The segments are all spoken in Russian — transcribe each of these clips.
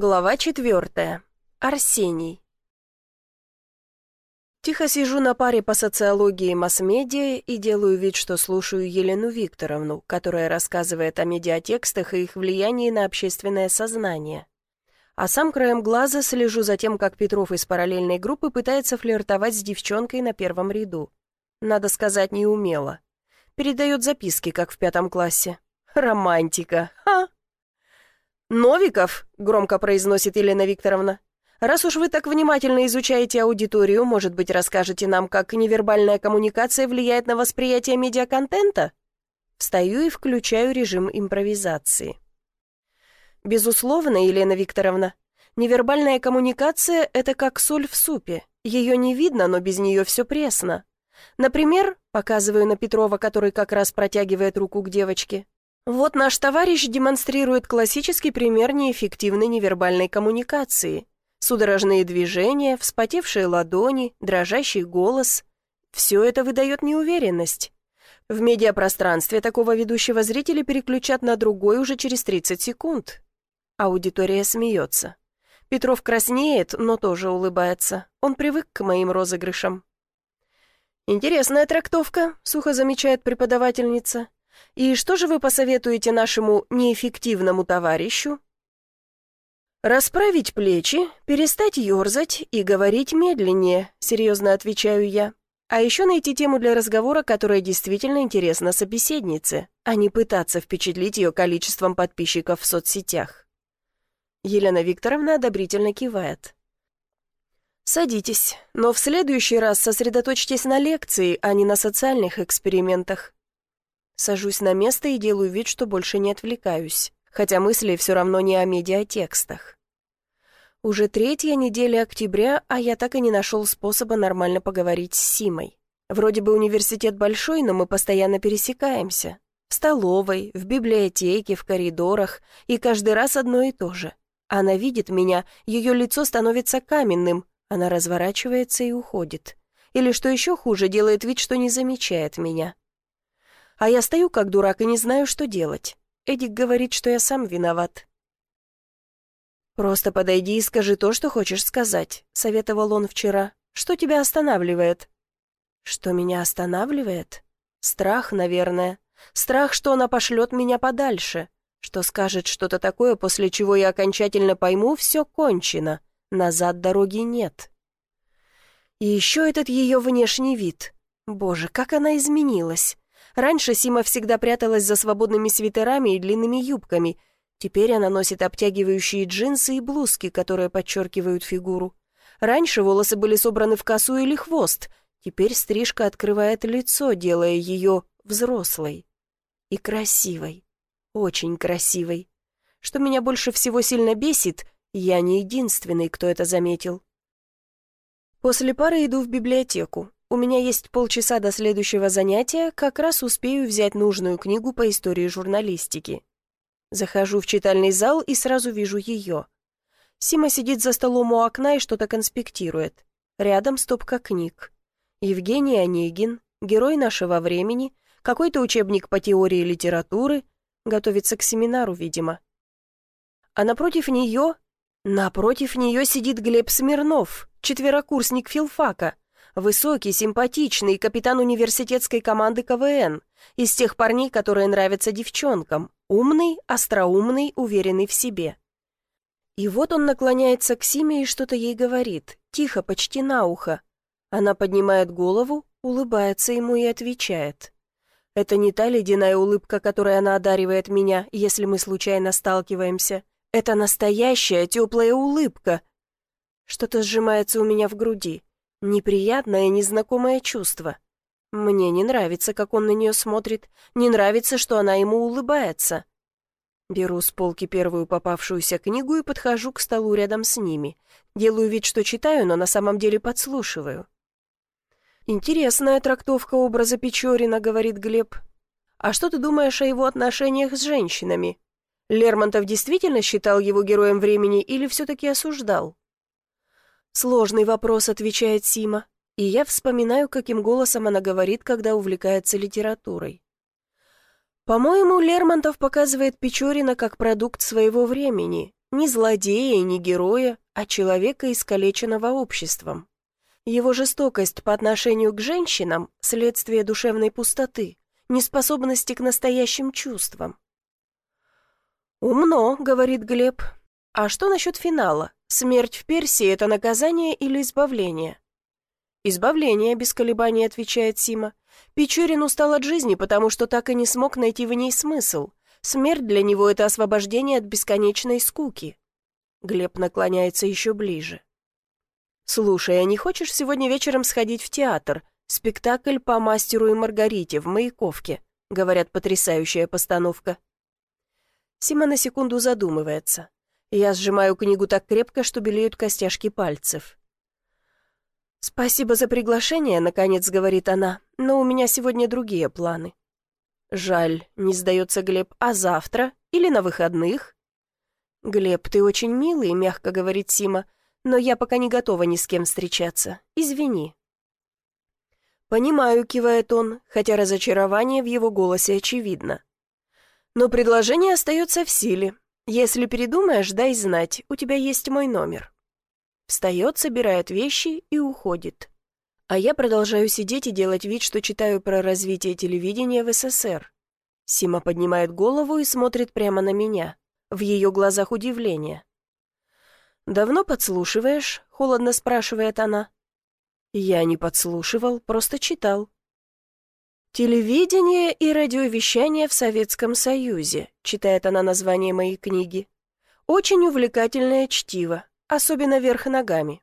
Глава четвертая. Арсений. Тихо сижу на паре по социологии и масс-медиа и делаю вид, что слушаю Елену Викторовну, которая рассказывает о медиатекстах и их влиянии на общественное сознание. А сам краем глаза слежу за тем, как Петров из параллельной группы пытается флиртовать с девчонкой на первом ряду. Надо сказать, неумело. Передает записки, как в пятом классе. Романтика. Ха! «Новиков», — громко произносит Елена Викторовна, «раз уж вы так внимательно изучаете аудиторию, может быть, расскажете нам, как невербальная коммуникация влияет на восприятие медиаконтента?» Встаю и включаю режим импровизации. Безусловно, Елена Викторовна, невербальная коммуникация — это как соль в супе. Ее не видно, но без нее все пресно. Например, показываю на Петрова, который как раз протягивает руку к девочке, вот наш товарищ демонстрирует классический пример неэффективной невербальной коммуникации. Судорожные движения, вспотевшие ладони, дрожащий голос. Все это выдает неуверенность. В медиапространстве такого ведущего зрители переключат на другой уже через 30 секунд. Аудитория смеется. Петров краснеет, но тоже улыбается. Он привык к моим розыгрышам. «Интересная трактовка», — сухо замечает преподавательница. И что же вы посоветуете нашему неэффективному товарищу? «Расправить плечи, перестать ерзать и говорить медленнее», — серьезно отвечаю я. А еще найти тему для разговора, которая действительно интересна собеседнице, а не пытаться впечатлить ее количеством подписчиков в соцсетях. Елена Викторовна одобрительно кивает. «Садитесь, но в следующий раз сосредоточьтесь на лекции, а не на социальных экспериментах. Сажусь на место и делаю вид, что больше не отвлекаюсь, хотя мысли все равно не о медиатекстах. Уже третья неделя октября, а я так и не нашел способа нормально поговорить с Симой. Вроде бы университет большой, но мы постоянно пересекаемся. В столовой, в библиотеке, в коридорах, и каждый раз одно и то же. Она видит меня, ее лицо становится каменным, она разворачивается и уходит. Или, что еще хуже, делает вид, что не замечает меня. А я стою как дурак и не знаю, что делать. Эдик говорит, что я сам виноват. «Просто подойди и скажи то, что хочешь сказать», — советовал он вчера. «Что тебя останавливает?» «Что меня останавливает?» «Страх, наверное. Страх, что она пошлет меня подальше. Что скажет что-то такое, после чего я окончательно пойму, все кончено. Назад дороги нет». И еще этот ее внешний вид. Боже, как она изменилась. Раньше Сима всегда пряталась за свободными свитерами и длинными юбками. Теперь она носит обтягивающие джинсы и блузки, которые подчеркивают фигуру. Раньше волосы были собраны в косу или хвост. Теперь стрижка открывает лицо, делая ее взрослой. И красивой. Очень красивой. Что меня больше всего сильно бесит, я не единственный, кто это заметил. После пары иду в библиотеку. У меня есть полчаса до следующего занятия, как раз успею взять нужную книгу по истории журналистики. Захожу в читальный зал и сразу вижу ее. Сима сидит за столом у окна и что-то конспектирует. Рядом стопка книг. Евгений Онегин, герой нашего времени, какой-то учебник по теории литературы, готовится к семинару, видимо. А напротив нее... Напротив нее сидит Глеб Смирнов, четверокурсник филфака — Высокий, симпатичный, капитан университетской команды КВН. Из тех парней, которые нравятся девчонкам. Умный, остроумный, уверенный в себе. И вот он наклоняется к Симе и что-то ей говорит, тихо, почти на ухо. Она поднимает голову, улыбается ему и отвечает. Это не та ледяная улыбка, которой она одаривает меня, если мы случайно сталкиваемся. Это настоящая теплая улыбка. Что-то сжимается у меня в груди. Неприятное, незнакомое чувство. Мне не нравится, как он на нее смотрит, не нравится, что она ему улыбается. Беру с полки первую попавшуюся книгу и подхожу к столу рядом с ними. Делаю вид, что читаю, но на самом деле подслушиваю. «Интересная трактовка образа Печорина», — говорит Глеб. «А что ты думаешь о его отношениях с женщинами? Лермонтов действительно считал его героем времени или все-таки осуждал?» «Сложный вопрос», — отвечает Сима. И я вспоминаю, каким голосом она говорит, когда увлекается литературой. По-моему, Лермонтов показывает Печорина как продукт своего времени, Не злодея и не героя, а человека, искалеченного обществом. Его жестокость по отношению к женщинам – следствие душевной пустоты, неспособности к настоящим чувствам. «Умно», — говорит Глеб. «А что насчет финала? Смерть в Персии — это наказание или избавление?» «Избавление», — без колебаний отвечает Сима. «Печорин устал от жизни, потому что так и не смог найти в ней смысл. Смерть для него — это освобождение от бесконечной скуки». Глеб наклоняется еще ближе. «Слушай, а не хочешь сегодня вечером сходить в театр? Спектакль по мастеру и Маргарите в Маяковке», — говорят, потрясающая постановка. Сима на секунду задумывается. Я сжимаю книгу так крепко, что белеют костяшки пальцев. «Спасибо за приглашение», — наконец говорит она, «но у меня сегодня другие планы». «Жаль», — не сдается Глеб, «а завтра? Или на выходных?» «Глеб, ты очень милый», — мягко говорит Сима, «но я пока не готова ни с кем встречаться. Извини». «Понимаю», — кивает он, хотя разочарование в его голосе очевидно. «Но предложение остается в силе. Если передумаешь, дай знать, у тебя есть мой номер». Встает, собирает вещи и уходит. А я продолжаю сидеть и делать вид, что читаю про развитие телевидения в СССР. Сима поднимает голову и смотрит прямо на меня. В ее глазах удивление. «Давно подслушиваешь?» — холодно спрашивает она. «Я не подслушивал, просто читал». «Телевидение и радиовещание в Советском Союзе», — читает она название моей книги. «Очень увлекательное чтиво, особенно вверх ногами.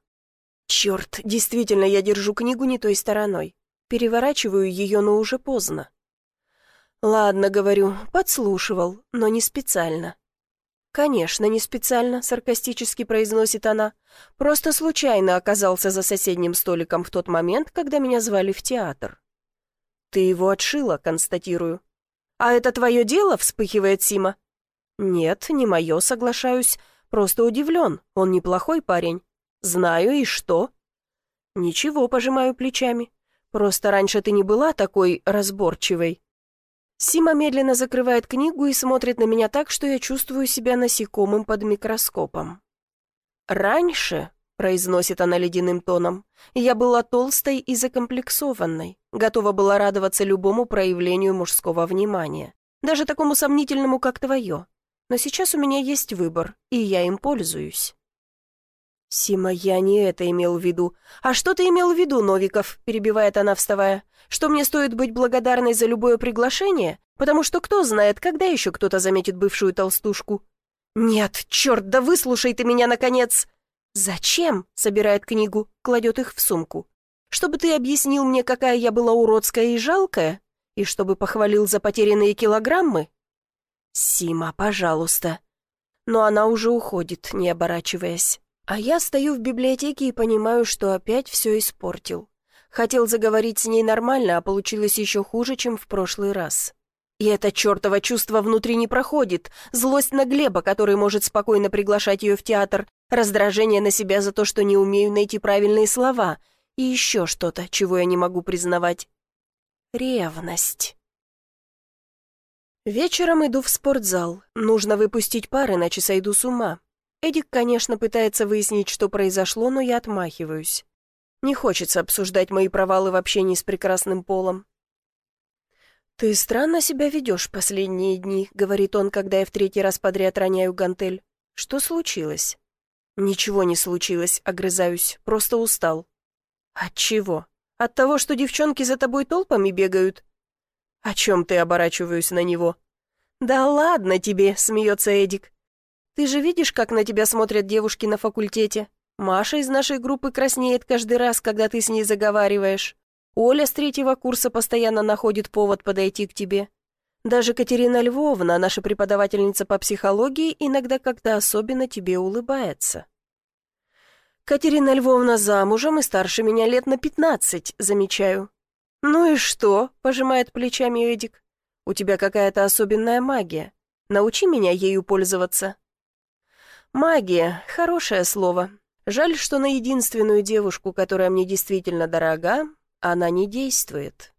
Черт, действительно, я держу книгу не той стороной. Переворачиваю ее, но уже поздно. Ладно, говорю, подслушивал, но не специально. «Конечно, не специально», — саркастически произносит она. «Просто случайно оказался за соседним столиком в тот момент, когда меня звали в театр». «Ты его отшила», — констатирую. «А это твое дело?» — вспыхивает Сима. «Нет, не мое, соглашаюсь. Просто удивлен, он неплохой парень. Знаю, и что?» «Ничего, пожимаю плечами. Просто раньше ты не была такой разборчивой». Сима медленно закрывает книгу и смотрит на меня так, что я чувствую себя насекомым под микроскопом. «Раньше», — произносит она ледяным тоном, — «я была толстой и закомплексованной, готова была радоваться любому проявлению мужского внимания, даже такому сомнительному, как твое. Но сейчас у меня есть выбор, и я им пользуюсь». «Сима, я не это имел в виду. А что ты имел в виду, Новиков?» – перебивает она, вставая. «Что мне стоит быть благодарной за любое приглашение? Потому что кто знает, когда еще кто-то заметит бывшую толстушку?» «Нет, черт, да выслушай ты меня, наконец!» «Зачем?» – собирает книгу, кладет их в сумку. «Чтобы ты объяснил мне, какая я была уродская и жалкая? И чтобы похвалил за потерянные килограммы?» «Сима, пожалуйста». Но она уже уходит, не оборачиваясь. А я стою в библиотеке и понимаю, что опять все испортил. Хотел заговорить с ней нормально, а получилось еще хуже, чем в прошлый раз. И это чертово чувство внутри не проходит. Злость на Глеба, который может спокойно приглашать ее в театр, раздражение на себя за то, что не умею найти правильные слова, и еще что-то, чего я не могу признавать. Ревность. Вечером иду в спортзал. Нужно выпустить пар, иначе сойду с ума. Эдик, конечно, пытается выяснить, что произошло, но я отмахиваюсь. Не хочется обсуждать мои провалы в общении с прекрасным полом. «Ты странно себя ведешь последние дни», — говорит он, когда я в третий раз подряд роняю гантель. «Что случилось?» «Ничего не случилось», — огрызаюсь, просто устал. «От чего? От того, что девчонки за тобой толпами бегают?» «О чем ты?» — оборачиваюсь на него. «Да ладно тебе!» — смеется Эдик. «Ты же видишь, как на тебя смотрят девушки на факультете? Маша из нашей группы краснеет каждый раз, когда ты с ней заговариваешь. Оля с третьего курса постоянно находит повод подойти к тебе. Даже Катерина Львовна, наша преподавательница по психологии, иногда как-то особенно тебе улыбается». «Катерина Львовна замужем и старше меня лет на пятнадцать, замечаю. «Ну и что?» — пожимает плечами Эдик. «У тебя какая-то особенная магия. Научи меня ею пользоваться». «Магия — хорошее слово. Жаль, что на единственную девушку, которая мне действительно дорога, она не действует».